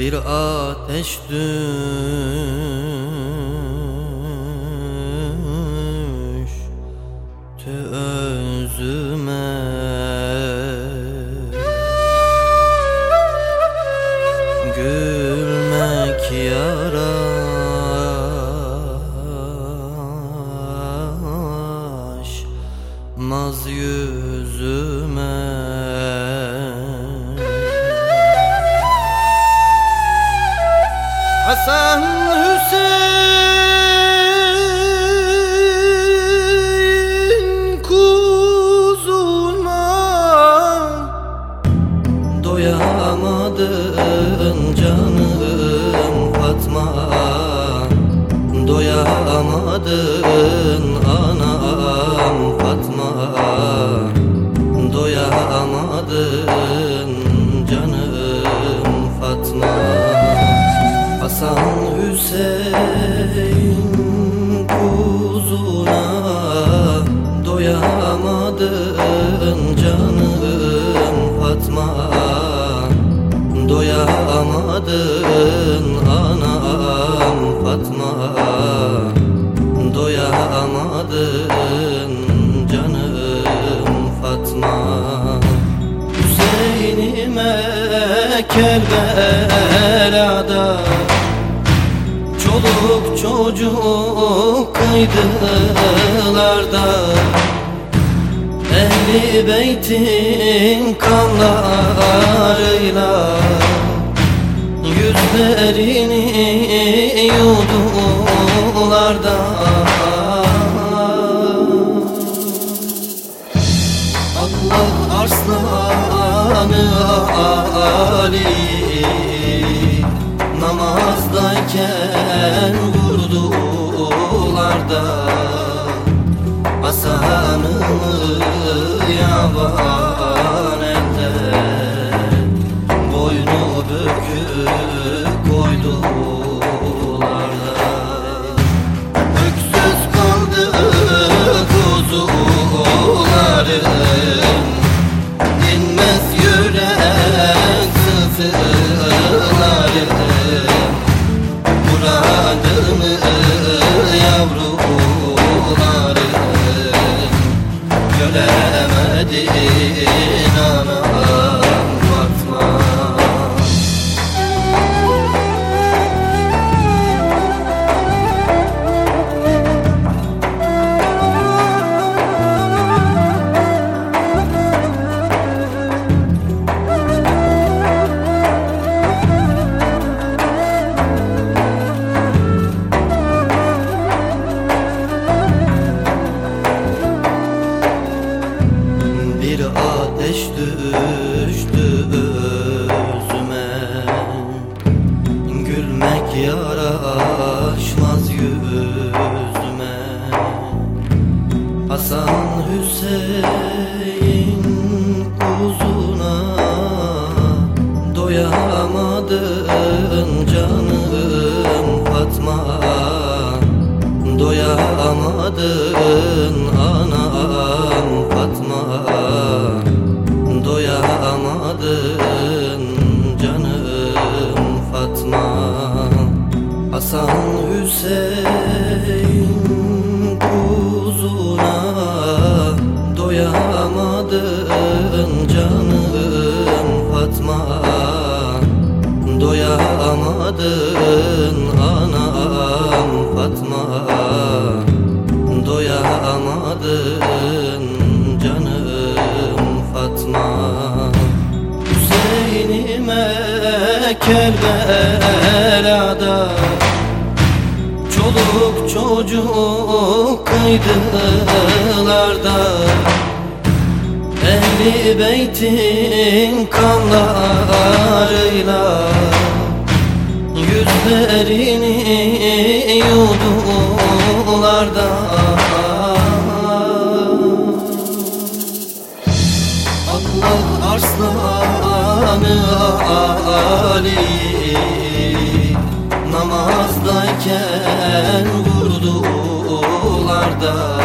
bir ateş düştü özüme. Gülmek yaraşmaz yüzüme Hasan Hüseyin kuzuna Doyamadın canım Fatma. Doyamadın anam Hasan Hüseyin kuzuna Doyamadın canım Fatma. Doyamadın anam Fatma. Doyamadın canım Fatma. Hüseyin'ime Kerbela'da Çoluk çocuk kıydılar da Ehli beytin kanlarıyla Yüzlerini yudular da Allah arslanı Ali Namazdayken vurdular da görmedim Hüseyin kuzuna Doyamadın canım Fatma. Doyamadın anam Fatma. Doyamadın canım Fatma. Hasan Hüseyin Doyamadın canım Fatma. Hüseyin'ime Kerbela'da Çoluk çocuk kıydılar da Ehli beytin kanlarıyla Yüzlerini yudular da Allah arslanı Ali Namazdayken vurdular da